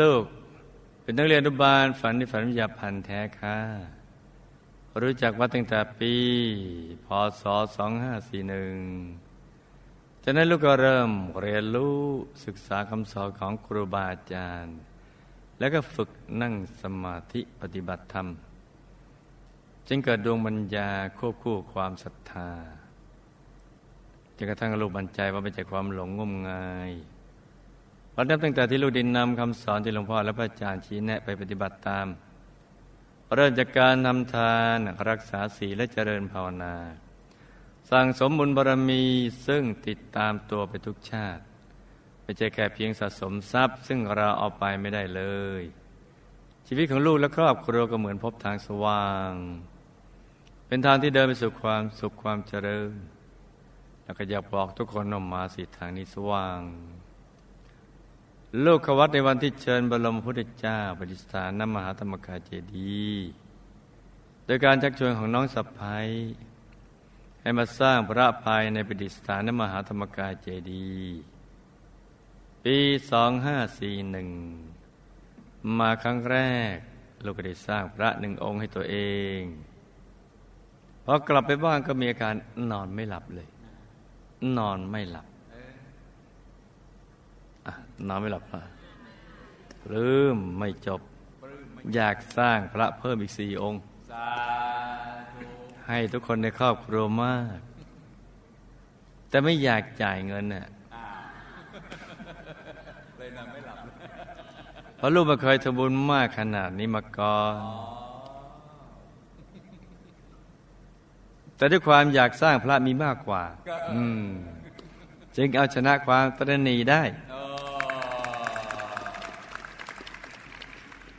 ลูกเป็นนักเรียนอนุบาลฝันที่ฝันวิทยาพันธ์แท้ค่ะ รู้จักว่าตั้งแต่ปีพศ 2541จากนั้นลูกก็เริ่มเรียนรู้ศึกษาคำสอนของครูบาอาจารย์ แล้วก็ฝึกนั่งสมาธิปฏิบัติธรรม จึงเกิดดวงบัญญาควบคู่ความศรัทธาจนกระทั่งลูกบัญใจว่าไม่ใช่ความหลงงมงาย วันนับตั้งแต่ที่ลูกดินนำคำสอนที่หลวงพ่อและพระอาจารย์ชี้แนะไปปฏิบัติตาม เริ่มจากการทำทานรักษาศีลและเจริญภาวนา สั่งสมบุญบารมีซึ่งติดตามตัวไปทุกชาติ ไม่ใช่แค่เพียงสะสมทรัพย์ ซึ่งเราเอาไปไม่ได้เลย ชีวิตของลูกและครอบครัวก็เหมือนพบทางสว่าง เป็นทางที่เดินไปสู่ความสุขความเจริญ แล้วก็อยากบอกทุกคนออกมาสิทางนี้สว่าง ลูกขวัตในวันที่เชิญบรมพุทธเจ้าปฏิสถานนมหาธรรมกายเจดีย์โดยการชักชวนของน้องสัพพายให้มาสร้างพระภายในปฏิสถานนมหาธรรมกายเจดีย์ปี 2541 มาครั้งแรก ลูกก็ได้สร้างพระหนึ่งองค์ให้ตัวเองพอกลับไปบ้านก็มีอาการนอนไม่หลับเลย นอนไม่หลับ นอนไม่หลับละลืมไม่จบ อยากสร้างพระเพิ่มอีกสี่องค์ ให้ทุกคนในครอบครัวมาก แต่ไม่อยากจ่ายเงินน่ะเพราะลูกมาเคยทำบุญมากขนาดนี้มาก่อนแต่ด้วยความอยากสร้างพระมีมากกว่า อืม จึงเอาชนะความตรณีได้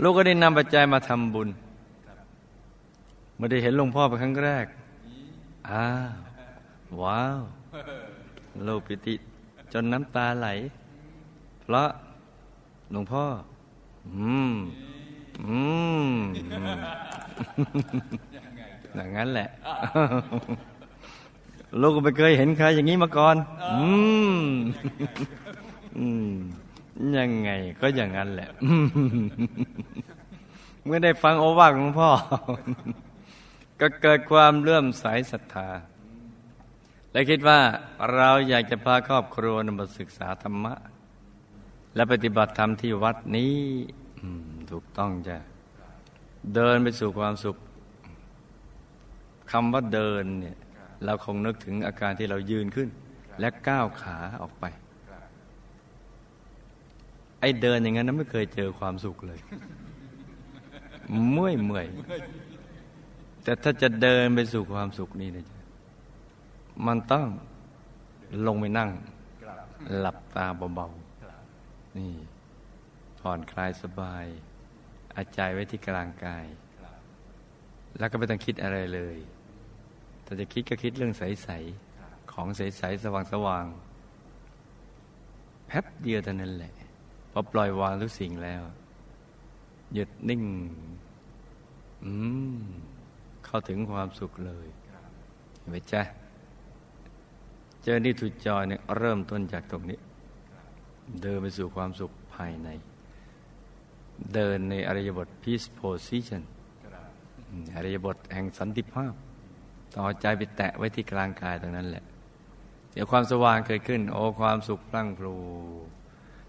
ลูกก็ได้นำปัจจัยมาทำบุญเมื่อได้เห็นหลวงพ่อเป็นครั้งแรกอ้าวว้าวลูกปิติจนน้ำตาไหล เพราะหลวงพ่อ อืม อืมอย่างนั้นแหละ ลูกก็ไม่เคยเห็นใครอย่างนี้มาก่อน อืม อืม ยังไงก็อย่างนั้นแหละ เมื่อได้ฟังโอวาทของพ่อ ก็เกิดความเลื่อมใสศรัทธา และคิดว่าเราอยากจะพาครอบครัวนมาศึกษาธรรมะ และปฏิบัติธรรมที่วัดนี้ถูกต้องจ้ะ เดินไปสู่ความสุขคำว่าเดินเนี่ย เราคงนึกถึงอาการที่เรายืนขึ้น และก้าวขาออกไป ไอ้เดินอย่างนั้นไม่เคยเจอความสุขเลย เมื่อยเมื่อยแต่ถ้าจะเดินไปสู่ความสุขนี่นะจ๊ะมันต้องลงไปนั่ง หลับตาเบาๆนี่ผ่อนคลายสบาย อาใจไว้ที่กลางกาย แล้วก็ไม่ต้องคิดอะไรเลยถ้าจะคิดก็คิดเรื่องใสๆของใสๆสว่างๆแป๊บเดียวเท่านั้นแหละ พอปล่อยวางทุกสิ่งแล้ว หยุดนิ่ง อืม เข้าถึงความสุขเลยเห็นไหมจ๊ะเจอนี่ทุจอยเนี่ยเริ่มต้นจากตรงนี้ เดินไปสู่ความสุขภายใน เดินในอริยบท peace position อริยบทแห่งสันติภาพ ต่อใจไปแตะไว้ที่กลางกายตรงนั้นแหละ เดี๋ยวความสว่างเกิดขึ้น โอ้ความสุขพลั่งพลู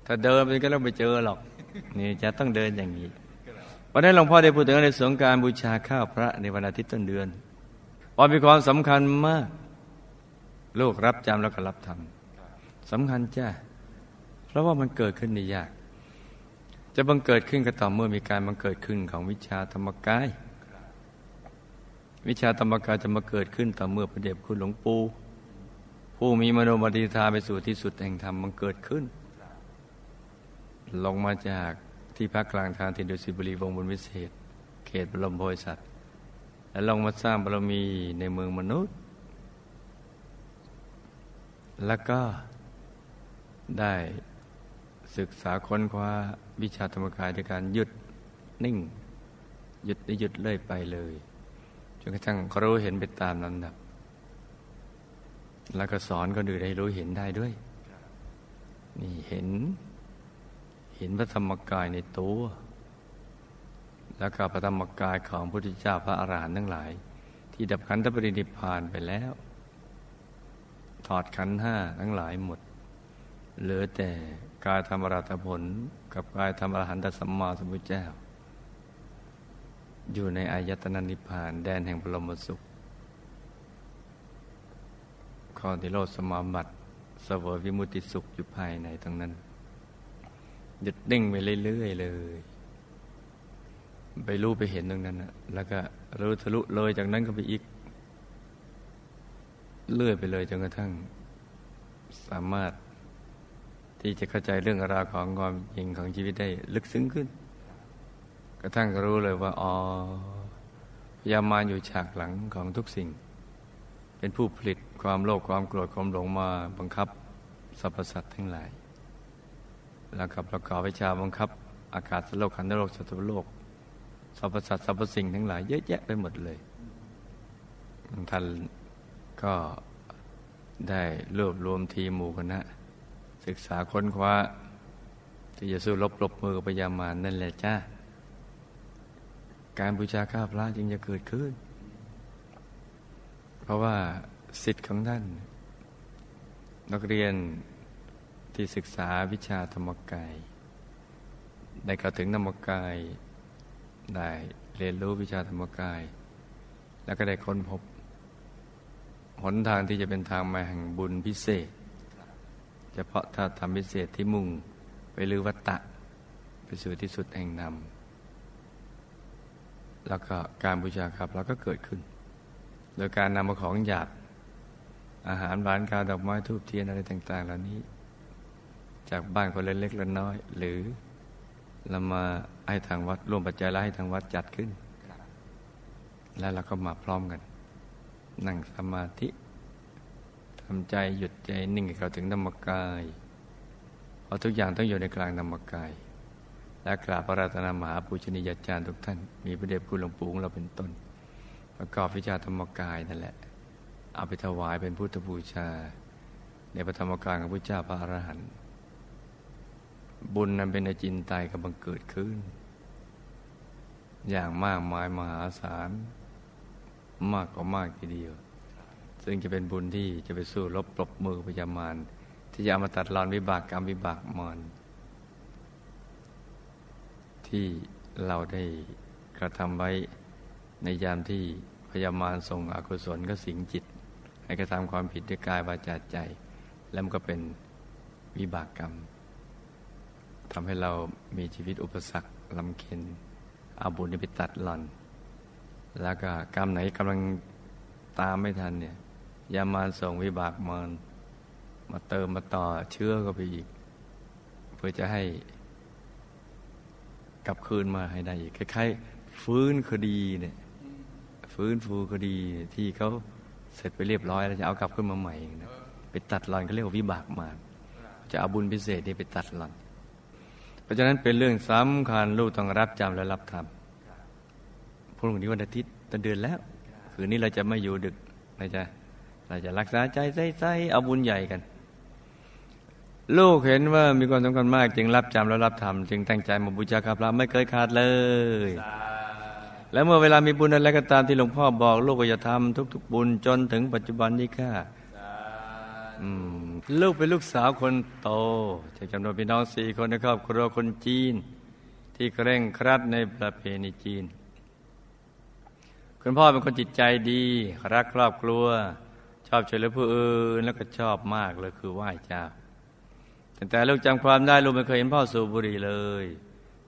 ถ้าเดินไปก็ต้องไปเจอหรอก นี่จะต้องเดินอย่างนี้วันนี้หลวงพ่อได้พูดถึงในสงการบูชาข้าวพระในวันอาทิตย์ต้นเดือนว่ามีความสำคัญมาก ลูกรับจำแล้วก็รับทำสำคัญจ้าเพราะว่ามันเกิดขึ้นในยาก จะบังเกิดขึ้นก็ต่อเมื่อมีการบังเกิดขึ้นของวิชาธรรมกาย วิชาธรรมกายจะมาเกิดขึ้นต่อเมื่อพระเดชคุณหลวงปู่ผู้มีมโนมติธาไปสู่ที่สุดแห่งธรรมมันเกิดขึ้น ลงมาจากที่พักกลางทางถิ่นดุสิตบุรีวงบุญวิเศษ เขตบรมโพธิสัตว์ และลงมาสร้างบารมีในเมืองมนุษย์ แล้วก็ได้ศึกษาค้นคว้าวิชาธรรมกายในการหยุดนิ่ง หยุดได้หยุดเลื่อยไปเลยจนกระทั่งรู้เห็นไปตามลำดับ แล้วก็สอนคนอื่นให้รู้เห็นได้ด้วย นี่เห็น เห็นพระธรรมกายในตัว แล้วก็พระธรรมกายของพระพุทธเจ้าพระอรหันต์ทั้งหลาย ที่ดับขันธปรินิพพานไปแล้ว ถอดขันห้าทั้งหลายหมด เหลือแต่กายธรรมรัตผล กับกายธรรมอรหันตสัมมาสัมพุทธเจ้า อยู่ในอายตนะนิพพานแดนแห่งพรมสุขข้อที่โลดสมาบัติสวยวิมุติสุขอยู่ภายในตรงนั้น หยุดดิ่งไปเรื่อยๆเลย ไปรู้ไปเห็นตรงนั้นนะแล้วก็รู้ทะลุเลยจากนั้นก็ไปอีก เลื่อยไปเลยจนกระทั่ง สามารถที่จะเข้าใจเรื่องราวของความจริงของชีวิตได้ลึกซึ้งขึ้น กระทั่งรู้เลยว่าอ๋อพยามารอยู่ฉากหลังของทุกสิ่ง เป็นผู้ผลิตความโลภความโกรธความหลงมาบังคับสรรพสัตว์ทั้งหลาย แล้วก็ประกอบวิชาบังคับ อากาศสโลกขันธโลกสัตวโลกสรรพสัตว์สรรพสิ่งทั้งหลายเยอะแยะไปหมดเลย ท่านก็ได้รวบรวมทีมหมู่คณะ ศึกษาค้นคว้า ที่จะสู้รบปรบมือกับพยามารนั่นแหละจ้าการบูชาข้าพระจึงจะเกิดขึ้น เพราะว่าสิทธิ์ของท่าน นักเรียน ที่ศึกษาวิชาธรรมกาย ได้เข้าถึงธรรมกาย ได้เรียนรู้วิชาธรรมกาย แล้วก็ได้ค้นพบ หนทางที่จะเป็นทางมาแห่งบุญพิเศษ เฉพาะถ้าทำพิเศษที่มุ่งไปลือวัตตะ ไปสู่ที่สุดแห่งนำแล้วก็การบูชาครับเราก็เกิดขึ้น โดยการนำมาของหยาบอาหารหวานกาดอกไม้ทูบเทียนอะไรต่าง ๆ เหล่านี้ จากบ้านคนเล็กๆละน้อย หรือเรามาให้ทางวัดร่วมปัจจัยแล้วให้ทางวัดจัดขึ้น แล้วเราก็มาพร้อมกัน นั่งสมาธิทำใจหยุดใจนิ่งเข้าถึงธรรมกายเพราะทุกอย่างต้องอยู่ในกลางธรรมกาย และกราบพระราตนามหาปุชนียาจารย์ทุกท่าน มีพระเดชคุณหลวงปู่เราเป็นต้น ประกอบวิชาธรรมกายนั่นแหละ เอาไปถวายเป็นพุทธบูชา ในพระธรรมกายของพระเจ้าพระอรหันต์ บุญนั้นเป็นอจินไตยกำลังเกิดขึ้น อย่างมากมายมหาศาล มากกว่ามากทีเดียว ซึ่งจะเป็นบุญที่จะไปสู้ลบปลบมือพยามาร ที่จะเอามาตัดรอนวิบากกรรมวิบากมารที่เราได้กระทำไว้ในยามที่พยามารส่งอกุศลก็สิงจิต ให้กระทำความผิดด้วยกายวาจาใจ แล้วมันก็เป็นวิบากกรรม ทำให้เรามีชีวิตอุปสรรคลำเค็นเอาบุญไปตัดหล่อน แล้วก็กรรมไหนกำลังตามไม่ทันเนี่ยยามาส่งวิบากมานมาเติมมาต่อเชื้อก็ไปอีก เพื่อจะให้กลับคืนมาให้ได้อีกคล้ายๆฟื้นคดีเนี่ย ฟื้นฟูคดีที่เขาเสร็จไปเรียบร้อยแล้วจะเอากลับขึ้นมาใหม่นะไปตัดหลอนเขาเรียกว่าวิบากมานจะเอาบุญพิเศษนี่ไปตัดหลอน เพราะฉะนั้นเป็นเรื่องสำคัญลูกต้องรับจำและรับทำพรุ่งนี้วันอาทิตย์ต้นเดือนแล้ว คืนนี้เราจะไม่อยู่ดึกนะจ๊ะเราจะรักษาใจใส่ๆเอาบุญใหญ่กัน ลูกเห็นว่ามีความสำคัญมาก จึงรับจำและรับทำจึงตั้งใจมาบูชาพระไม่เคยขาดเลย แล้วเมื่อเวลามีบุญอะไรก็ตามที่หลวงพ่อบอก ลูกก็จะทำทุก ๆ บุญจนถึงปัจจุบันนี้ค่ะ ลูกเป็นลูกสาวคนโตจากจำนวนพี่น้องสี่คนในครอบครัวคนจีน ที่เคร่งครัดในประเพณีจีน คุณพ่อเป็นคนจิตใจดี รักครอบครัว ชอบช่วยเหลือผู้อื่น แล้วก็ชอบมากเลยคือไหว้เจ้าแต่แต่ลูกจำความได้ลูกไม่เคยเห็นพ่อสูบบุหรี่เลย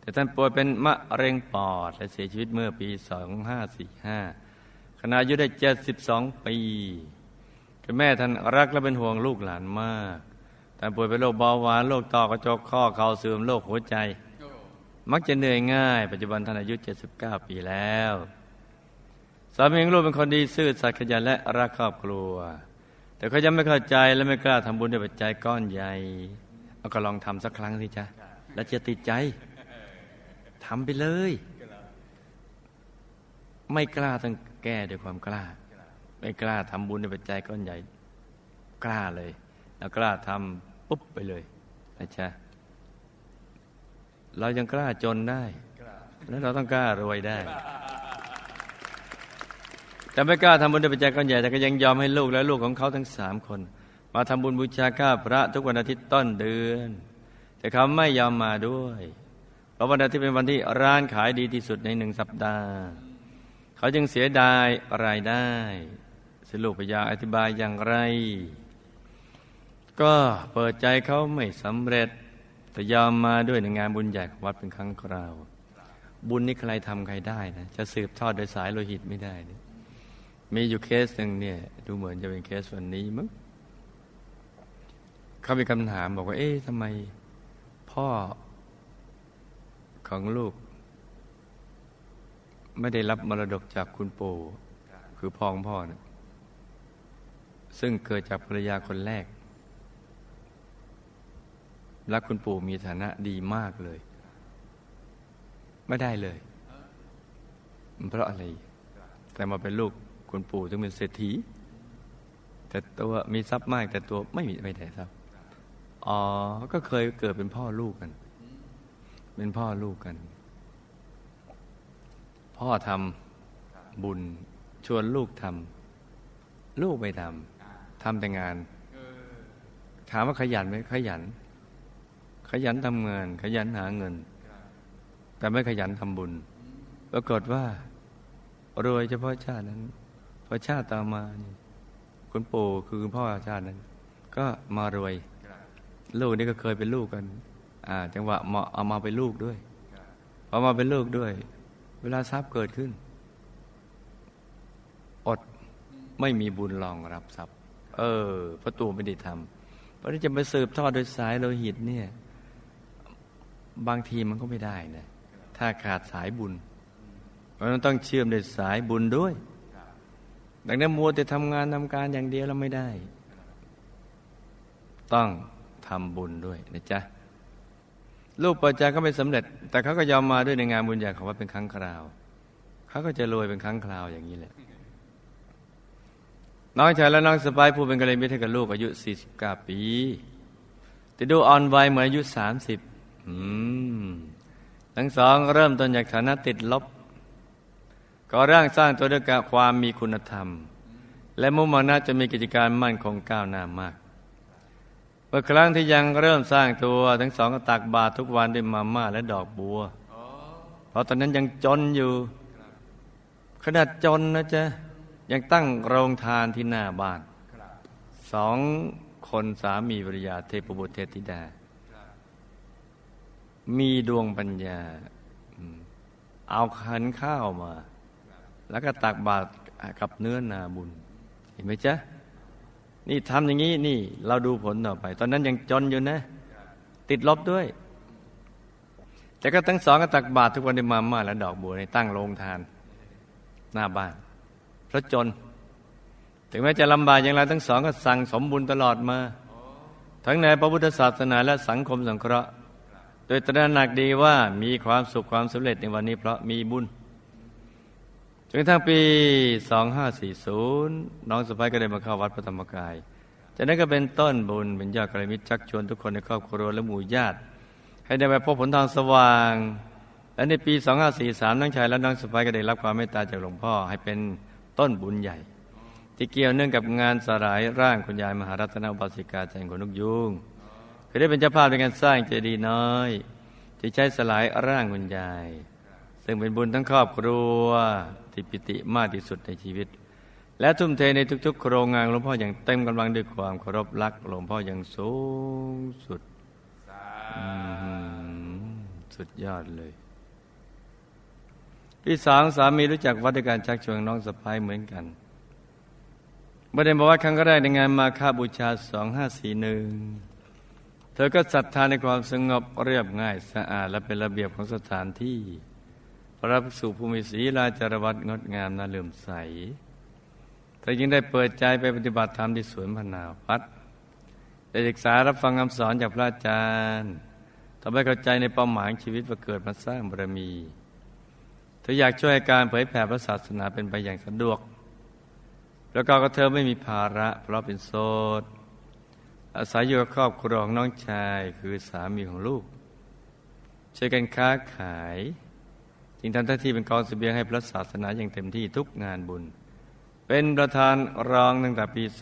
แต่ท่านป่วยเป็นมะเร็งปอดและเสียชีวิตเมื่อปี 2545ขณะอายุได้ 72 ปี แม่ท่านรักและเป็นห่วงลูกหลานมากแต่ป่วยเป็นโรคเบาหวานโรคต่อกระจกข้อเข่าเสื่อมโรคหัวใจ มักจะเหนื่อยง่าย ปัจจุบันท่านอายุ 79 ปีแล้วสามีของลูกเป็นคนดีซื่อสัตย์ขยันและรักครอบครัว แต่เขายังไม่เข้าใจและไม่กล้าทำบุญด้วยปัจจัยก้อนใหญ่เอาก็ลองทำสักครั้งสิจ๊ะแล้วจะติดใจทำไปเลย ไม่กล้าต้องแก้ด้วยความกล้า ไม่กล้าทำบุญด้วยปัจจัยก้อนใหญ่กล้าเลย แล้วกล้าทำปุ๊บไปเลยนะจ๊ะเรายังกล้าจนได้แล้วเราต้องกล้ารวยได้ แต่ไม่กล้าทำบุญด้วยปัจจัยก้อนใหญ่แต่ก็ยังยอมให้ลูกและลูกของเขาทั้งสามคน มาทำบุญบูชาข้าพระทุกวันอาทิตย์ต้นเดือน แต่เขาไม่ยอมมาด้วยเพราะวันอาทิตย์เป็นวันที่ร้านขายดีที่สุดในหนึ่งสัปดาห์ เขาจึงเสียดายรายได้ สรุปพยาอธิบายอย่างไร ก็เปิดใจเขาไม่สำเร็จ แต่ยอมมาด้วยในงานบุญใหญ่ของวัดเป็นครั้งคราว บุญนี่ใครทำใครได้นะ จะสืบทอดโดยสายโลหิตไม่ได้นะมีอยู่เคสหนึ่งเนี่ย ดูเหมือนจะเป็นเคสวันนี้มั้งเขามีคำถามบอกว่า เอ๊ะทำไมพ่อของลูก ไม่ได้รับมรดกจากคุณปู่คือพ่อของพ่อนะ ซึ่งเกิดจากภรรยาคนแรก และคุณปู่มีฐานะดีมากเลย ไม่ได้เลย เพราะอะไร แต่มาเป็นลูกคุณปู่ถึงเป็นเศรษฐี แต่ตัวมีทรัพย์มาก แต่ตัวไม่มีไม่ได้ทรัพย์อ๋อ ก็เคยเกิดเป็นพ่อลูกกัน เป็นพ่อลูกกัน พ่อทำบุญชวนลูกทำลูกไม่ทำ ทำแต่งาน ถามว่าขยันไหมขยัน ขยันทำงาน ขยันหาเงิน แต่ไม่ขยันทำบุญปรากฏว่ารวยเฉพาะชาตินั้นพอชาติตามมานี่คุณปู่คือคุณพ่อชาตินั้น ก็มารวย ลูกนี่ก็เคยเป็นลูกกัน อ่า จังหวะเหมาะเอามาเป็นลูกด้วยพอมาเป็นลูกด้วย เวลาทรัพย์เกิดขึ้น อดไม่มีบุญรองรับทรัพย์ เออพระตัวไม่ได้ทำเพราะที่จะมาสืบทอดโดยสายโลหิตเนี่ย บางทีมันก็ไม่ได้นะถ้าขาดสายบุญมันต้องเชื่อมด้วยสายบุญด้วย ดังนั้นมัวแต่ทำงานทำการอย่างเดียวเราไม่ได้ ต้องทำบุญด้วยนะจ๊ะลูกปัจจัยก็ไม่สำเร็จ แต่เขาก็ยอมมาด้วยในงานบุญใหญ่ของว่าเป็นครั้งคราว เขาก็จะรวยเป็นครั้งคราวอย่างนี้แหละ น้องชายและน้องสปายผู้เป็นกะเลยมิตรกับลูกอายุ 49 ปี แต่ดูอ่อนวัยเหมือนอายุ 30ทั้งสองเริ่มต้นจากฐานะติดลบก็ร่างสร้างตัวด้วยความมีคุณธรรม และมุ่งมั่นจะมีกิจการมั่นคงก้าวหน้ามากเมื่อครั้งที่ยังเริ่มสร้างตัวทั้งสองก็ตักบาตรทุกวันด้วยมาม่าและดอกบัว เพราะตอนนั้นยังจนอยู่ ขนาดจนนะจ๊ะ ยังตั้งโรงทานที่หน้าบ้านสองคนสามีภรรยาเทพบุตรเทพธิดา มีดวงปัญญา เอาขันข้าวมา แล้วก็ตักบาตรกับเนื้อนาบุญ เห็นไหมจ๊ะ นี่ทำอย่างนี้นี่ เราดูผลต่อไป ตอนนั้นยังจนอยู่นะ ติดลบด้วย แต่ก็ทั้งสองก็ตักบาตรทุกวันในมาม่าและดอกบัวในตั้งโรงทาน หน้าบ้าน เพราะจน ถึงแม้จะลำบากอย่างไรทั้งสองก็สั่งสมบุญตลอดมา ทั้งในพระพุทธศาสนาและสังคมสงเคราะห์ โดยตระหนักดีว่ามีความสุขความสำเร็จในวันนี้เพราะมีบุญจนทั้งปี 2540 น้องสะพ้ายก็ได้มาเข้าวัดพระธรรมกาย จากนั้นก็เป็นต้นบุญเป็นยอดกระมิตรชักชวนทุกคนในครอบครัวและหมู่ญาติ ให้ได้ไปพบผลทางสว่าง และในปี 2543 น้องชายและน้องสะพ้ายก็ได้รับความเมตตาจากหลวงพ่อให้เป็น ต้นบุญใหญ่ ที่เกี่ยวเนื่องกับงานสลายร่างคุณยายมหารัตนบาสิกาแห่งขนกยุงเคยได้เป็นเจ้าภาพในการสร้างเจดีย์น้อย ที่ใช้สลายร่างคุณยาย ซึ่งเป็นบุญทั้งครอบครัวที่ปิติมากที่สุดในชีวิต และทุ่มเทในทุกๆ โครงงานหลวงพ่ออย่างเต็มกำลังด้วยความเคารพรักหลวงพ่ออย่างสูงสุดสุดยอดเลย พี่สางสามีรู้จักวัดการชักชวนน้องสะพ้ายเหมือนกันบรได้บอกว่าครั้งแรกในงานมาค่าบูชาสองห้าสี่หนึ่งเธอก็ศรัทธาในความสงบเรียบง่ายสะอาดและเป็นระเบียบของสถานที่ พระภิกษุภูมิศีลาจารวัตงดงามน่าเลื่อมใสเธอจึงได้เปิดใจไปปฏิบัติธรรมที่สวนพนาพัฒได้ศึกษารับฟังคำสอนจากพระอาจารย์ทำให้เข้าใจในเป้าหมายชีวิตว่าเกิดมาสร้างบารมี ธออยากช่วยการเผยแผ่พระศาสนาเป็นไปอย่างสะดวก แล้วก็เธอไม่มีภาระ เพราะเป็นโสด อาศัยอยู่กับครอบครัวของน้องชายคือสามีของลูก ช่วยกันค้าขาย จึงทำหน้าที่เป็นกองเสบียงให้พระศาสนาอย่างเต็มที่ทุกงานบุญ เป็นประธานรองตั้งแต่ปี 2545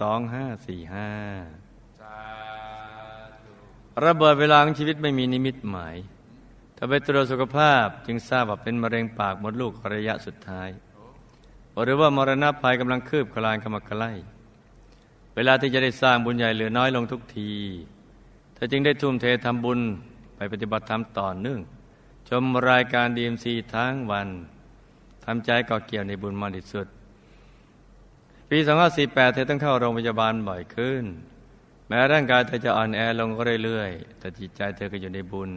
ระเบิดเวลาของชีวิตไม่มีนิมิตหมาย ถ้าไปตรวจสุขภาพจึงทราบว่าเป็นมะเร็งปากมดลูกระยะสุดท้าย หรือว่ามรณะภัยกำลังคืบคลานเข้ามาใกล้เวลาที่จะได้สร้างบุญใหญ่เหลือน้อยลงทุกทีเธอจึงได้ทุ่มเททำบุญไปปฏิบัติธรรมต่อเนื่อง ชมรายการดีเอ็มซีทั้งวันทำใจก่อเกี่ยวในบุญมากที่สุด ปี2548 เธอต้องเข้าโรงพยาบาลบ่อยขึ้น แม้ร่างกายเธอจะอ่อนแอลงก็เรื่อยๆ แต่จิตใจเธอก็อยู่ในบุญ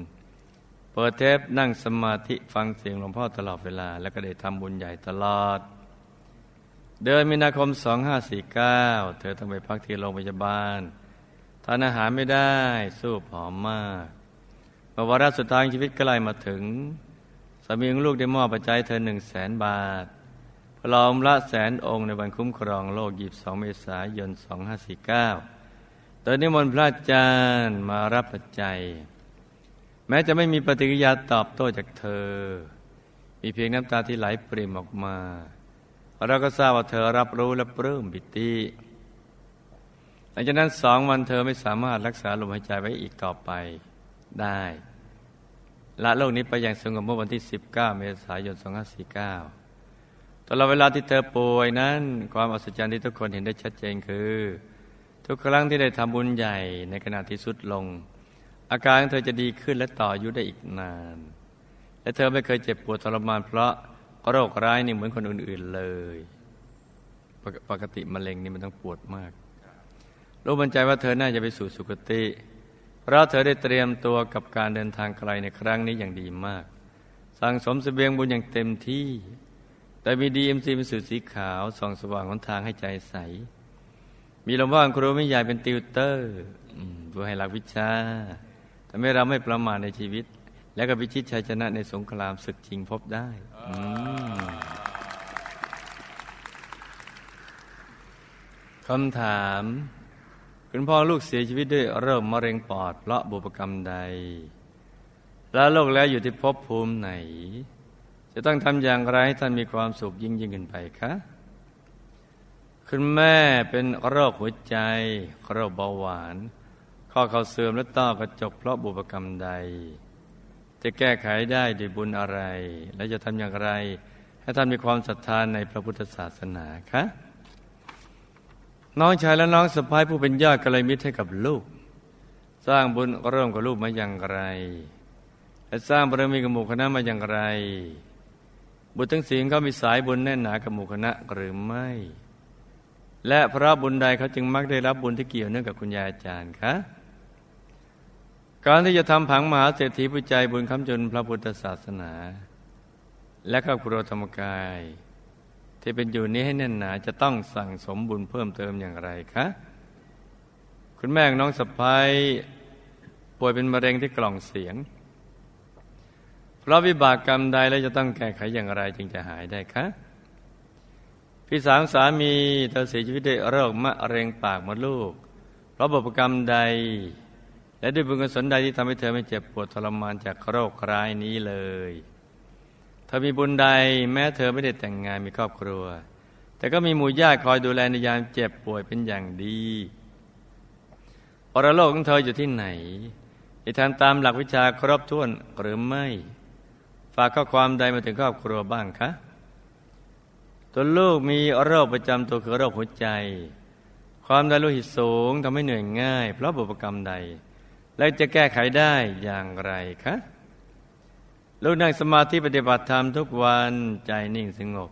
ปิดเทปนั่งสมาธิฟังเสียงหลวงพ่อตลอดเวลา แล้วก็ได้ทำบุญใหญ่ตลอด เดือนมีนาคม 2549 เธอต้องไปพักที่โรงพยาบาลทานอาหารไม่ได้สู้ผอมมากมื่อวาระสุดท้ายชีวิตใกล้มาถึง สามีของลูกได้มอบปัจจัยเธอหนึ่งแสนบาทพลอมละแสนองค์ในวันคุ้มครองโลก22เมษายน 2549โดยนิมนพระอาจารย์มารับปัจจัย แม้จะไม่มีปฏิกิริยาตอบโต้จากเธอ มีเพียงน้ำตาที่ไหลปริ่มออกมา เราก็ทราบว่าเธอรับรู้และปลื้มบิติหลังจากนั้นสองวันเธอไม่สามารถรักษาลมหายใจไว้อีกต่อไปได้ละโลกนี้ไปอย่างสงบเมื่อวันที่ 19 เมษายน 2549 ตลอดเวลาที่เธอป่วยนั้น ความอัศจรรย์ที่ทุกคนเห็นได้ชัดเจนคือ ทุกครั้งที่ได้ทำบุญใหญ่ในขณะที่สุดลง อาการเธอจะดีขึ้นและต่ออยู่ได้อีกนาน และเธอไม่เคยเจ็บปวดทรมานเพราะโรคร้ายนี่เหมือนคนอื่น ๆเลย ปกติมะเร็งนี่มันต้องปวดมากรู้บันใจว่าเธอน่าจะไปสู่สุคติ เพราะเธอได้เตรียมตัวกับการเดินทางไกลในครั้งนี้อย่างดีมาก สั่งสมสเสบียงบุญอย่างเต็มที่ แต่มีดีเอ็มซีเป็นสื่อสีขาวส่องสว่างหนทางให้ใจใส มีลมว่างครูไม่ใหญ่เป็นติวเตอร์เพื่อให้หลักวิชา ทำให้เราไม่ประมาทในชีวิต และก็พิชิตชัยชนะในสงครามศึกจริงพบได้คำถาม คุณพ่อลูกเสียชีวิตด้วยเริ่มมะเร็งปอดเพราะบุพกรรมใด แล้วโลกแล้วอยู่ที่ภพภูมิไหน จะต้องทำอย่างไรให้ท่านมีความสุขยิ่งยิ่งขึ้นไปคะคุณแม่เป็นโรคหัวใจโรคเบาหวาน ข้อเขาเสื่อมและต้อกระจกเพราะบุพกรรมใด จะแก้ไขได้ด้วยบุญอะไร และจะทำอย่างไร ให้ท่านมีความศรัทธานในพระพุทธศาสนาคะน้องชายและน้องสะพ้ายผู้เป็นญาติกัลยมิตรให้กับลูก สร้างบุญเริ่มกับลูกมาอย่างไร และสร้างบารมีกับหมู่คณะมาอย่างไร บุตรทั้งสี่เขามีสายบุญแน่นหนากับหมู่คณะหรือไม่ และพระบุญใดเขาจึงมักได้รับบุญที่เกี่ยวเนื่องกับคุณยายอาจารย์คะ การที่จะทำผังมหาเศรษฐีผู้ใจบุญคำจุนพระพุทธศาสนา และครอบครัวธรรมกาย ที่เป็นอยู่นี้ให้แน่นหนาจะต้องสั่งสมบุญเพิ่มเติมอย่างไรคะ คุณแม่น้องสะพ้ายป่วยเป็นมะเร็งที่กล่องเสียง เพราะวิบากกรรมใดแล้วจะต้องแก้ไขอย่างไรจึงจะหายได้คะพี่สาวสามีเธอเสียชีวิตด้วยโรคมะเร็งปากมดลูก เพราะบุพกรรมใด และด้วยบุญกุศลใดที่ทำให้เธอไม่เจ็บปวดทรมานจากโรคร้ายนี้เลย เธอมีบุญใดแม้เธอไม่ได้แต่งงานมีครอบครัว แต่ก็มีหมู่ญาติคอยดูแลในยามเจ็บป่วยเป็นอย่างดีปรโลกของเธออยู่ที่ไหนได้ทำตามหลักวิชาครบถ้วนหรือไม่ ฝากข้อความใดมาถึงครอบครัวบ้างคะตัวลูกมีโรคประจำตัวคือโรคหัวใจ ความดันโลหิตสูงทำให้เหนื่อยง่าย เพราะบุพกรรมใด แล้วจะแก้ไขได้อย่างไรคะลูกนั่งสมาธิปฏิบัติธรรมทุกวันใจนิ่งสงบ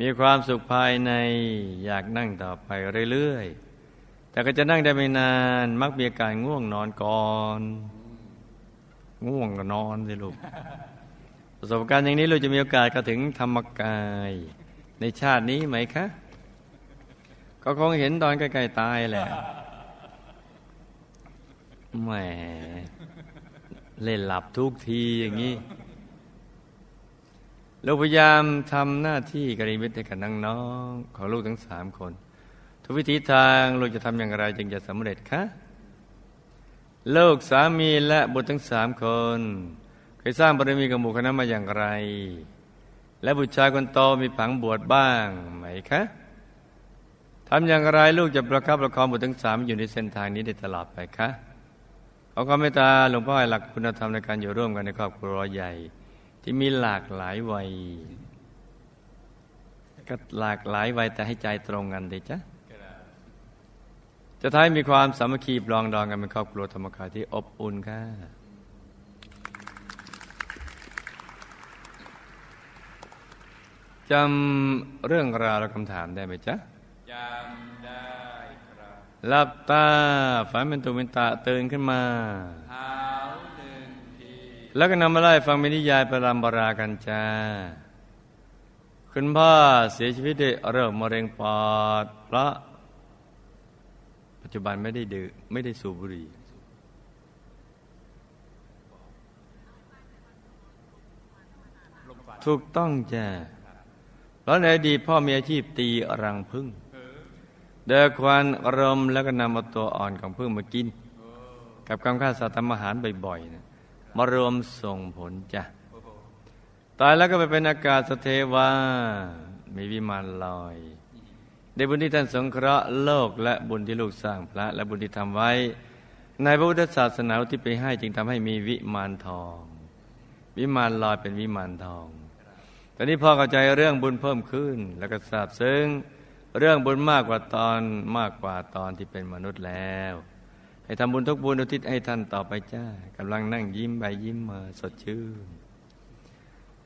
มีความสุขภายในอยากนั่งต่อไปเรื่อยๆ แต่ก็จะนั่งได้ไม่นานมักมีอาการง่วงนอนก่อน ง่วงก็นอนสิลูกประสบการณ์อย่างนี้เราจะมีโอกาสเข้าถึงธรรมกาย ในชาตินี้ไหมคะ ก็คงเห็นตอนใกล้ๆตายแหละ แหมเล่นหลับทุกทีอย่างนี้เราพยายามทำหน้าที่กริมิตให้กับน้องๆของลูกทั้งสามคน ทุกวิธีทางลูกจะทำอย่างไรจึงจะสำเร็จคะลูกสามีและบุตรทั้งสามคน เคยสร้างบารมีกับหมู่คณะมาอย่างไร และบุตรชายคนโตมีผังบวชบ้างไหมคะทำอย่างไรลูกจะประคับประคองบุตรทั้งสามอยู่ในเส้นทางนี้ได้ตลอดไปคะ ขอความเมตตาหลวงพ่อให้หลักคุณธรรมในการอยู่ร่วมกันในครอบครัวใหญ่ ที่มีหลากหลายวัย ก็หลากหลายวัยแต่ให้ใจตรงกันดีจ้ะจะท้ายมีความสามัคคีปลองดองกันเป็นครอบครัวธรรมคาที่อบอุ่นค่ะจำเรื่องราวและคำถามได้ไหมจ๊ะจำได้ หลับตาฝันเป็นตุเป็นตาตื่นขึ้นมาเท้าหนึ่งทีแล้วก็นำมาไล่ฟังมินิยายประรำบรากันจ้า คุณพ่อเสียชีวิตด้วยโรคมะเร็งปอด เพราะ ปัจจุบันไม่ได้ดื่มไม่ได้สูบบุหรี่ถูกต้องจ้าเพราะในอดีตพ่อมีอาชีพตีรังพึ่ง เดินควันรมแล้วก็นำเอาตัวอ่อนของพึ่งมากิน กับการฆ่าสัตว์ทำอาหารบ่อยๆนะมารวมส่งผลจ้ะตายแล้วก็ไปเป็นอากาศสเทวา มีวิมานลอยได้บุญที่ท่านสงเคราะห์โลกและบุญที่ลูกสร้างพระ และบุญที่ทำไว้ ในพระพุทธศาสนาที่ไปให้จึงทำให้มีวิมานทอง วิมานลอยเป็นวิมานทอง ตอนนี้พ่อเข้าใจเรื่องบุญเพิ่มขึ้นแล้วก็ทราบซึ้ง เรื่องบุญมากกว่าตอนมากกว่าตอนที่เป็นมนุษย์แล้ว ให้ทำบุญทุกบุญอุทิศให้ท่านต่อไปจ้ากำลังนั่งยิ้มใบยิ้มมาสดชื่น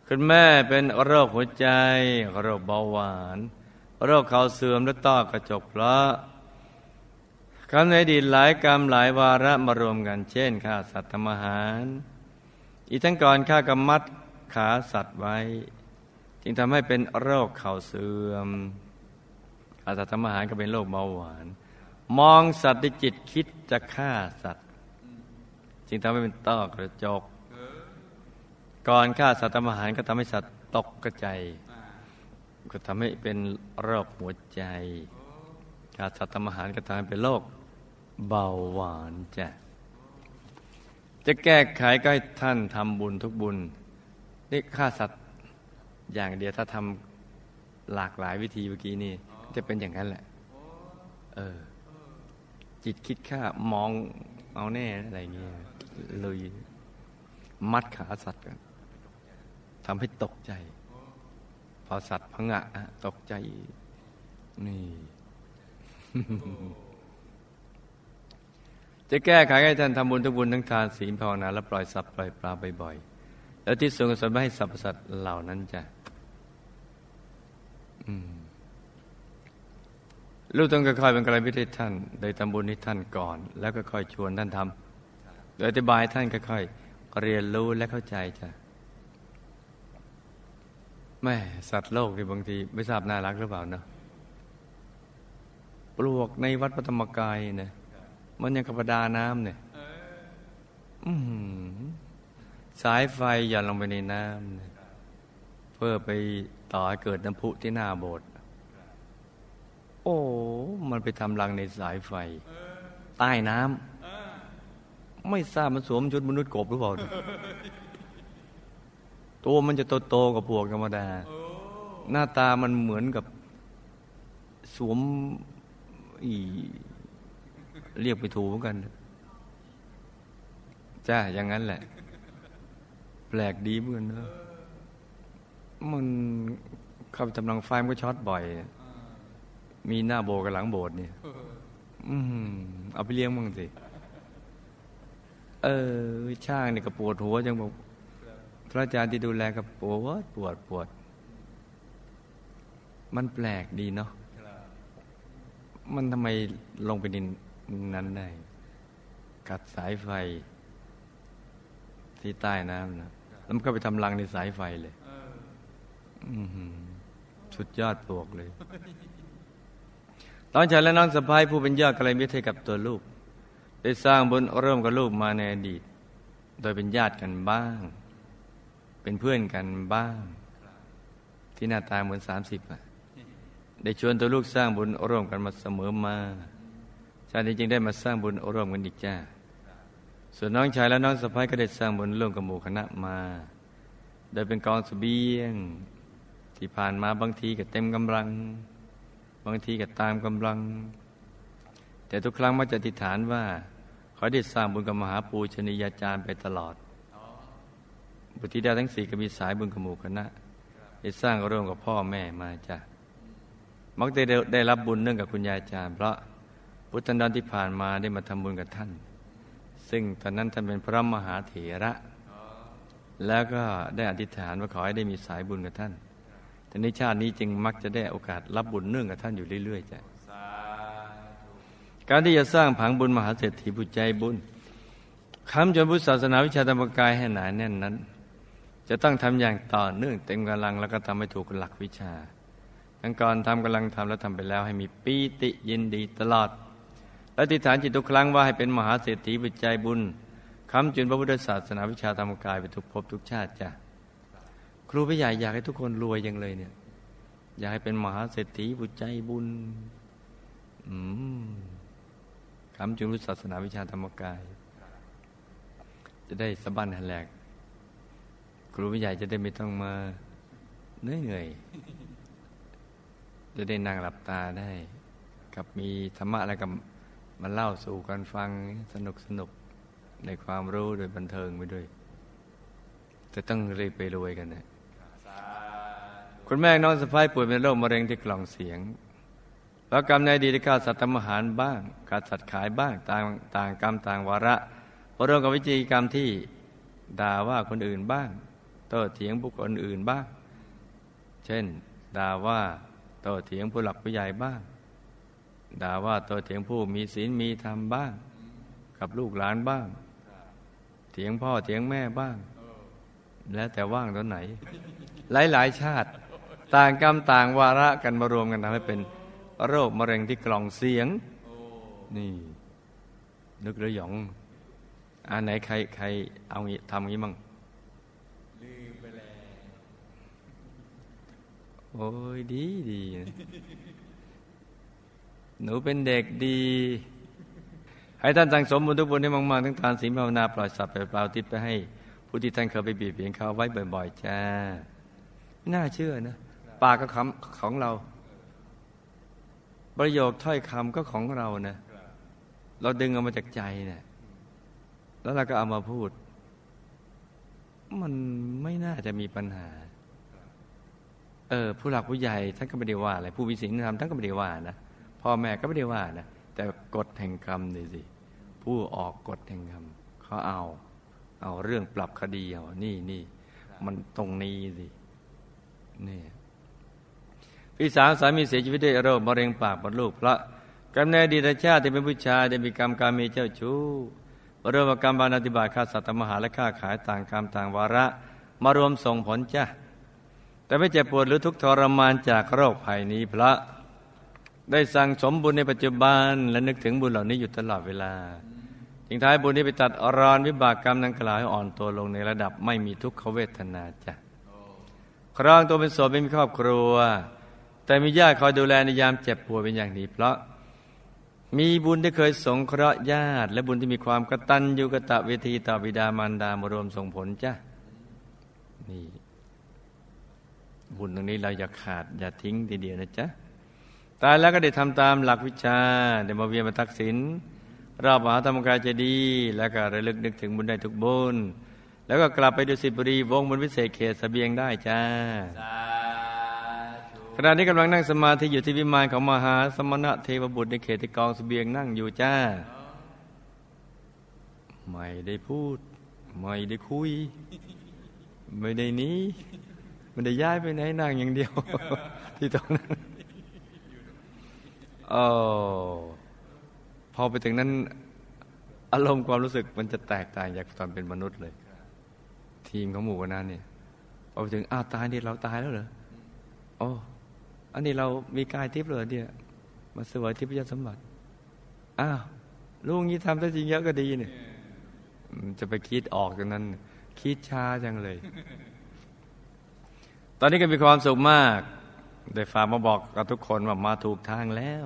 คุณแม่เป็นโรคหัวใจ โรคเบาหวาน โรคเข่าเสื่อมและต้อกระจกเพราะคำในอดีตหลายกรรมหลายวาระมารวมกันเช่นฆ่าสัตว์ทำอาหาร อีกทั้งก่อนฆ่ากรรมัดขาสัตว์ไว้ จึงทำให้เป็นโรคเข่าเสื่อม อาสัตว์ทำอาหารก็เป็นโรคเบาหวาน มองสัตว์ด้วยจิตคิดจะฆ่าสัตว์ จึงทำให้เป็นต้อกระจก ก่อนฆ่าสัตว์ทำอาหารก็ทำให้สัตว์ตกกระจายก็ทำให้เป็นโรคหัวใจฆ่าสัตว์ทำอาหารก็ทำให้เป็นโรคเบาหวานจ้ะจะแก้ไขก็ให้ท่านทำบุญทุกบุญนี่ฆ่าสัตว์อย่างเดียวถ้าทำหลากหลายวิธีเมื่อกี้นี่ จะเป็นอย่างนั้นแหละ เออ จิตคิดค่ามองเอาแน่อะไรเงี้ยเลยมัดขาสัตว์กันทำให้ตกใจ พอสัตว์พังะตกใจ นี่ จะแก้ไขให้ท่านทำบุญทุกบุญทั้งทานศีลภาวนาและปล่อยสัตว์ปล่อยปลาบ่อยๆแล้วที่ทรงสอนให้สรรพสัตว์เหล่านั้นจะ ลูกต้องค่อยๆเป็นกระไรพิธีท่านโดยทำบุญให้ท่านก่อน แล้วก็ค่อยชวนท่านทำโดยอธิบายท่านค่อยๆเรียนรู้และเข้าใจจ้ะแม่สัตว์โลกที่บางทีไม่ทราบน่ารักหรือเปล่าเนาะปลวกในวัดพระธรรมกายเนี่ยมันยังกระปดาน้ำเนี่ยสายไฟหย่อนลงไปในน้ำเเพื่อไปต่อให้เกิดน้ำพุที่หน้าโบสถ์ โอ้ มันไปทำรังในสายไฟ ใต้น้ำไม่ทราบมันสวมชุดมนุษย์กบหรือเปล่า ตัวมันจะโตๆกับพวกธรรมดา หน้าตามันเหมือนกับสวมอีเรียกไปถูเหมือนกัน จ้า อย่างนั้นแหละ แปลกดีเหมือนเนอะมันเข้าไปทำลังไฟมันก็ช็อตบ่อย มีหน้าโบกับหลังโบสเนี่ย อืมเอาไปเลี้ยงมั่งสิ เออ ช่างนี่ก็ปวดหัวจังบอกพระอาจารย์ที่ดูแลก็ปวดปวดปวด มันแปลกดีเนาะมันทำไมลงไปดินนั้นได้ กัดสายไฟ ที่ใต้น้ำนะแล้วมันก็ไปทำรังในสายไฟเลยชุดยอดปลวกเลย ตอนฉันและน้องสะพ้ายผู้เป็นยอดกระไรมิตรให้กับตัวลูก ได้สร้างบุญร่วมกับลูกมาในอดีต โดยเป็นญาติกันบ้าง เป็นเพื่อนกันบ้าง ที่หน้าตาเหมือนสามสิบอะได้ชวนตัวลูกสร้างบุญร่วมกันมาเสมอมา ชาตินี้จึงได้มาสร้างบุญร่วมกันอีกจ้า ส่วนน้องชายและน้องสะพ้ายก็ได้สร้างบุญร่วมกับหมู่คณะมา โดยเป็นกองสเสบียง ที่ผ่านมาบางทีก็เต็มกำลัง บางทีก็ตามกำลัง แต่ทุกครั้งมักจะติฐานว่าขอได้สร้างบุญกับมหาปูชนียาจารย์ไปตลอดบุตรธิดาทั้งสี่ก็มีสายบุญกับหมู่คณะได้สร้างร่วมกับพ่อแม่มาจ้ะมักได้ได้รับบุญเนื่องกับคุณยายอาจารย์ เพราะพุทธันดรที่ผ่านมาได้มาทำบุญกับท่าน ซึ่งตอนนั้นท่านเป็นพระมหาเถระ แล้วก็ได้อธิษฐานว่าขอให้ได้มีสายบุญกับท่าน แต่ในชาตินี้จึงมักจะได้โอกาสรับบุญเนื่องกับท่านอยู่เรื่อยๆจ้ะการที่จะสร้างผังบุญมหาเศรษฐีผู้ใจบุญคำจนพุทธศาสนาวิชาธรรมกายให้หนาแน่นนั้น จะต้องทำอย่างต่อเนื่องเต็มกำลังแล้วก็ทำให้ถูกหลักวิชา ทั้งก่อนทำกำลังทำแล้วทำไปแล้วให้มีปีติยินดีตลอด และติฐานจิตทุกครั้งว่าให้เป็นมหาเศรษฐีวิจัยบุญคำจุนพระพุทธศาสนาวิชาธรรมกายไปทุกภพทุกชาติจ้ะ ครูพี่ใหญ่อยากให้ทุกคนรวยยังเลยเนี่ย อยากให้เป็นมหาเศรษฐีบุญใจบุญอืมคำจุนพุศาสนาวิชาธรรมกาย จะได้สะบันหันแหลก ครูพี่ใหญ่จะได้ไม่ต้องมาเหนื่อยเหนื่อยจะได้นั่งหลับตาได้ กับมีธรรมะอะไรกับมาเล่าสู่กันฟังสนุกสนุกในความรู้โดยบันเทิงไปด้วย จะต้องรีบไปรวยกันนะ คุณแม่น้องสะพ้ายป่วยเป็นโรคมะเร็งที่กล่องเสียง แล้วกรรมในดีที่ฆ่าสัตว์ทำอาหารบ้างกาสัตว์ขายบ้างต่างต่างกรรมต่างวาระพรวมกับวิจีกรรมที่ด่าว่าคนอื่นบ้างโต้เถียงบุคคลอื่นบ้าง เช่นด่าว่าโตเถียงผู้หลักผู้ใหญ่บ้างด่าว่าโตเถียงผู้มีศีลมีธรรมบ้าง กับลูกหลานบ้าง เถียงพ่อเถียงแม่บ้าง แล้วแต่ว่างตอนไหน หลายหลายชาติ ต่างกรรมต่างวาระกันมารวมกันทำให้เป็นโรคมะเร็งที่กล่องเสียง นี่นึกระยองอันไหนใครใครเอางี้ทำงี้มั่งโอ้ยดีดีหนูเป็นเด็กดี ให้ท่านสั่งสมบุญทุกบุญให้มากๆทั้งทานศีลภาวนาปล่อยสัตว์ไปเปล่าติดไปให้ผู้ที่ท่านเคยไปบีบเบียนเขาไว้บ่อย ๆ จ้า น่าเชื่อนะ ปากก็คำของเรา ประโยคถ้อยคำก็ของเรานะเราดึงเอามาจากใจเนะี่ยแล้วเราก็เอามาพูด มันไม่น่าจะมีปัญหา เออ ผู้หลักผู้ใหญ่ท่านก็ไม่ได้ว่าอะไรผู้วิสิงธรรมท่านก็ไม่ได้ว่านะพ่อแม่ก็ไม่ได้ว่านะแต่กฎแห่งกรรมนี่สิผู้ออกกฎแห่งกรรมเขาเอา เอาเรื่องปรับคดีเอานี่นี่มันตรงนี้สินี่ พี่สาวสามีเสียชีวิตด้วยโรคมะเร็งปากมดลูกเพราะกำเนิดดีตชาติที่เป็นผู้ชายได้มีกรรมการมีเจ้าชู้เรื่องกรรมบานาติบาฆ่าสัตว์มหาและฆ่าขายต่างกรรมต่างวาระ มารวมส่งผลจ้าแต่ไม่เจ็บปวดหรือทุกทรมานจากโรคภัยนี้พระ ได้สั่งสมบุญในปัจจุบันและนึกถึงบุญเหล่านี้อยู่ตลอดเวลาทิ้งท้ายบุญนี้ไปตัดอรอนวิบากกรรมนังกล่าวให้อ่อนตัวลงในระดับไม่มีทุกขเวทนาจ้ะครองตัวเป็นโสดไม่มีครอบครัว แต่มีญาติคอยดูแลในยามเจ็บป่วยเป็นอย่างดีเพราะ มีบุญที่เคยสงเคราะห์ญาติ และบุญที่มีความกตัญญูกะตะเวทีต่อบิดามารดามารวมส่งผลจ้ะนี่บุญตรงนี้เราอย่าขาดอย่าทิ้งทีเดียวนะจ๊ะตายแล้วก็ได้ทำตามหลักวิชาได้มาเวียนมาทักษิณรอบมหาธรรมกายจะดี แล้วก็ระลึกนึกถึงบุญได้ทุกบุญแล้วก็กลับไปดูสิบุรีวงบนวิเศษเขตสเบียงได้จ้า ณะนี้กำลังนั่งสมาธิอยู่ที่วิมานของมหาสมณะเทวบุตรในเขตกองสเบียงนั่งอยู่จ้า ไม่ได้พูด ไม่ได้คุย ไม่ได้นี้มันได้ย้ายไปไหนนั่งอย่างเดียว ที่ตรงนั้นโอ้พอไปถึงนั้น อารมณ์ความรู้สึกมันจะแตกต่างจากตอนเป็นมนุษย์เลย ทีมของหมู่คณะเนี่ยพอไปถึงอ้าวตายนี่เราตายแล้วเหรอโอ้ อันนี้เรามีกายทิพย์เลยเนี่ยมาสวยทิพยสมบัติอ้าวลูกนี้ทำได้จริงเยอะก็ดีเนี่ยจะไปคิดออกจากนั้น คิดช้าจังเลย ตอนนี้ก็มีความสุขมาก ได้ฝากมาบอกกับทุกคนว่ามาถูกทางแล้ว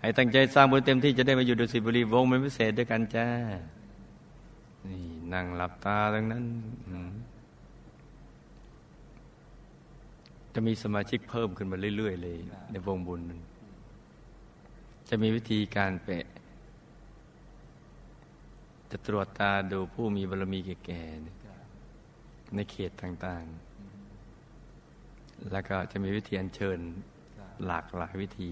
ให้ตั้งใจสร้างบุญเต็มที่จะได้มาอยู่ดุสิตบุรีวงเป็นพิเศษด้วยกันจ้า นี่นั่งหลับตาตรงนั้น จะมีสมาชิกเพิ่มขึ้นมาเรื่อย ๆ เลย ในวงบุญนั้นจะมีวิธีการเปะ จะตรวจตาดูผู้มีบารมีแก่ๆในเขตต่าง ๆ แล้วก็จะมีวิธีอัญเชิญหลากหลายวิธี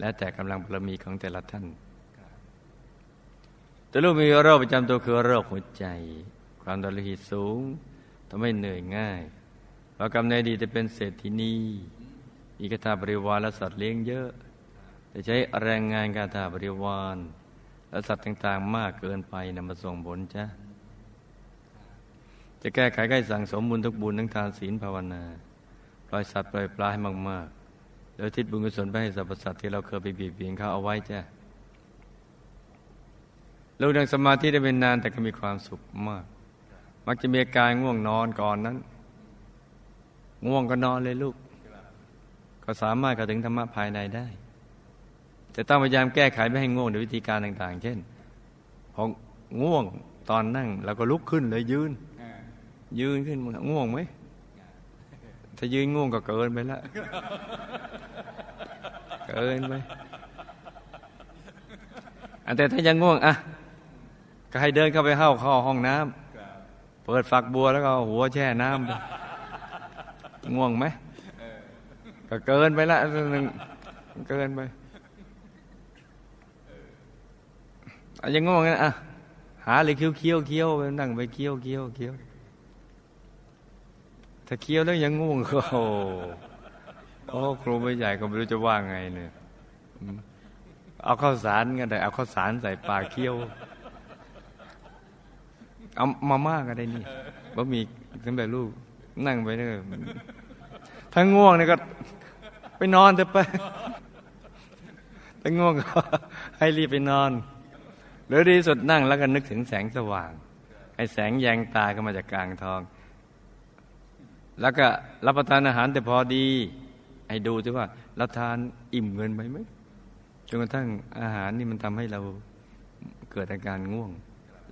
และแต่กำลังบารมีของแต่ละท่าน แต่ลูกมีโรคประจำตัวคือโรคหัวใจ ความดันโลหิตสูงทำให้เหนื่อยง่าย เรากำในดีจะเป็นเศรษฐินีมีกระทาบริวารและสัตว์เลี้ยงเยอะ แต่ใช้แรงงานการทาบริวารและสัตว์ต่างๆ มากเกินไปนำมาส่งผลจ้ะจะแก้ไขให้สั่งสมบุญทุกบุญทั้งทานศีลภาวนา ปล่อยสัตว์ปล่อยปลาให้มากๆแล้วทิศบุญกุศลไปให้สรรพสัตว์ที่เราเคยไปบีบเบียนเขาเอาไว้จ้ะลูกนั่งสมาธิได้เป็นนานแต่ก็มีความสุขมาก มักจะมีอาการง่วงนอนก่อนนั้น ง่วงก็นอนเลยลูก ก็สามารถเข้าถึงธรรมะภายในได้ จะต้องพยายามแก้ไขไม่ให้ง่วงด้วยวิธีการต่าง ๆ เช่นพอง่วงตอนนั่งเราก็ลุกขึ้นเลยยืน ยืนขึ้นง่วงไหมถ้ายืนง่วงก็เกินไปล้วเกินไปแต่ถ้ายังง่วงอะก็ให้เดินเข้าไปเข้าเข้าห้องน้ำเปิดฝักบัวแล้วก็หัวแช่น้ำ ง่วงไหมก็เกินไปละเกินไปอายังง่วงนะอะหาเลยเคี้ยวเคี้ยวเคี้ยวไปนั่งไปเคี้ยวเคี้ยวเคี้ยวถ้าเคี้ยวแล้วยังง่วงก็โอ้โอ้ครูไม่ใหญ่ก็ไม่รู้จะว่าไงเนี่ยเอาข้าวสารกันได้เอาข้าวสารใส่ปากเคี้ยวเอามาม่าก็ได้นี่บะหมี่สำเร็จรูป นั่งไปเนี่ยถ้าง่วงเนี่ยก็ ไปนอนเถอะไปถ้าง่วงก็ให้รีบไปนอน หรือดีสุดนั่งแล้วก็นึกถึงแสงสว่างไอ้แสงแยงตาก็มาจากกลางทอง แล้วก็รับประทานอาหารแต่พอดีให้ดูซิว่าเราทานอิ่มเงินไปไหมจนกระทั่งอาหารนี่มันทำให้เราเกิดอาการง่วง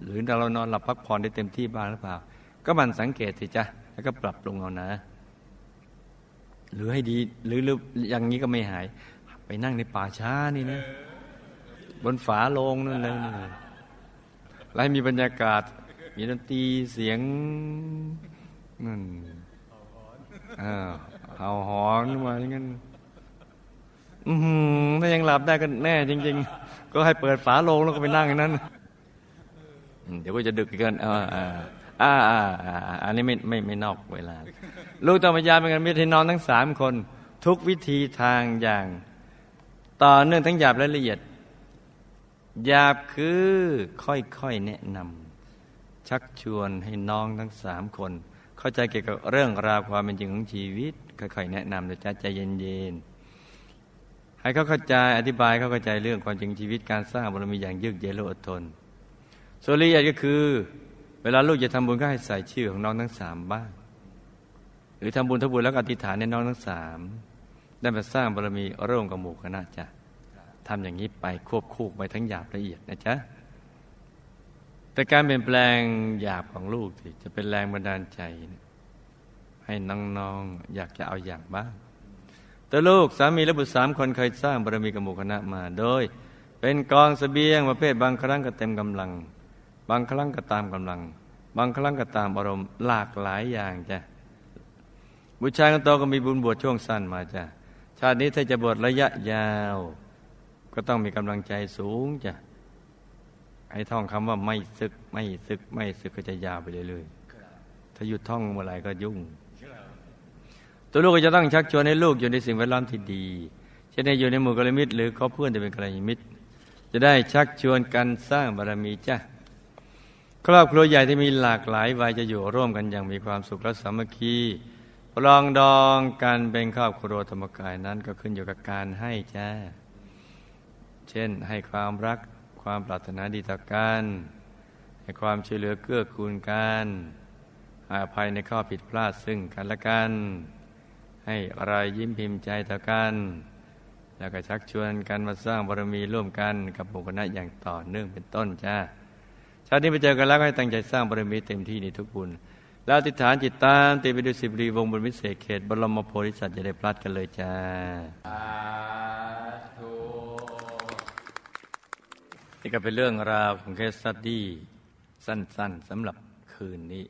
หรือเรานอนหลับพักผ่อนได้เต็มที่บ้างหรือเปล่า ก็มันสังเกตสิจ้ะ แล้วก็ปรับปรุงเอานะ หรือให้ดีหรืออย่างนี้ก็ไม่หาย ไปนั่งในป่าช้านี่นะ บนฝาโลงนั่นเลยแล้วมีบรรยากาศ มีดนตรีเสียงนั่นเห่าหอนมาอย่างนั้นอืมถ้ายังหลับได้ก็แน่ จริง ๆ ก็ให้เปิดฝาโลงแล้วก็ไปนั่งอย่างนั้น เดี๋ยวก็จะดึกเกินอ่าอ่าอ่าอันนี้ไม่ไม่ไม่นอกเวลา ลูกตรรมยาเป็นกันมีที่น้อนทั้งสามคน ทุกวิธีทางอย่าง ต่อเนื่องทั้งหยาบและละเอียดหยาบคือค่อยๆแนะนำชักชวนให้น้องทั้งสามคน เข้าใจเกี่ยวกับเรื่องราวความเป็นจริงของชีวิต ค่อยๆแนะนำโดยใจเย็นๆให้เขาเข้าใจอธิบายเขาเข้าใจเรื่องความจริงชีวิตการสร้างบารมีอย่างยืดเย็นและอดทน ส่วนละเอียดก็คือ เวลาลูกจะทำบุญก็ให้ใส่ชื่อของน้องทั้งสามบ้าง หรือทำบุญทบุญแล้วอธิษฐานในน้องทั้งสามได้มาสร้างบารมีร่วมกับหมู่คณะจ้ะทำอย่างนี้ไปควบคู่ไปทั้งหยาบละเอียดนะจ๊ะแต่การเปลี่ยนแปลงหยาบของลูกที่จะเป็นแรงบันดาลใจ ให้น้องๆอยากจะเอาอย่างบ้างแต่ลูกสามีและบุตรสามคนเคยสร้างบารมีกับหมู่คณะมา โดย เป็นกองสเสบียงประเภทบางครั้งก็เต็มกำลัง บางครั้งก็ตามกำลัง บางครั้งก็ตามอารมณ์หลากหลายอย่างจ้ะบุตรชายคนโตก็มีบุญบวชช่วงสั้นมาจ้ะชาตินี้ถ้าจะบวชระยะยาว ก็ต้องมีกำลังใจสูงจ้ะไอ้ท่องคำว่าไม่ซึกไม่ซึกไม่ซึกก็จะยาวไปเรื่อยๆถ้าหยุดท่องเมื่อไหร่ก็ยุ่ง ตัวลูกก็จะต้องชักชวนให้ลูกอยู่ในสิ่งแวดล้อมที่ดีเช่นอยู่ในหมู่กัลยมิตรหรือคบเพื่อนจะเป็นกัลยมิตร จะได้ชักชวนกันสร้างบารมีจ้า ครอบครัวใหญ่ที่มีหลากหลายวัยจะอยู่ร่วมกันอย่างมีความสุขและสามัคคีปลองดองกันเป็นครอบครัวธรรมกายนั้นก็ขึ้นอยู่กับการให้จ้า เช่นให้ความรักความปรารถนาดีต่อกันให้ความช่วยเหลือเกื้อกูลกันให้อภัยในข้อผิดพลาดซึ่งกันและกัน ให้อะไรยิ้มพิมพ์ใจต่อกัน แล้วก็ชักชวนกันมาสร้างบารมีร่วมกันกับหมู่คณะอย่างต่อเนื่องเป็นต้นจ้า ชาตินี้ไปเจอกันแล้วให้ตั้งใจสร้างบารมีเต็มที่ในทุกบุญ แล้วอธิษฐานจิตตามติดไปดุสิตบุรีวงบุญพิเศษเขตบรมโพธิสัตว์จะได้พลัดกันเลยจ้านี่ก็เป็นเรื่องราวของ case study สั้นๆสำหรับคืนนี้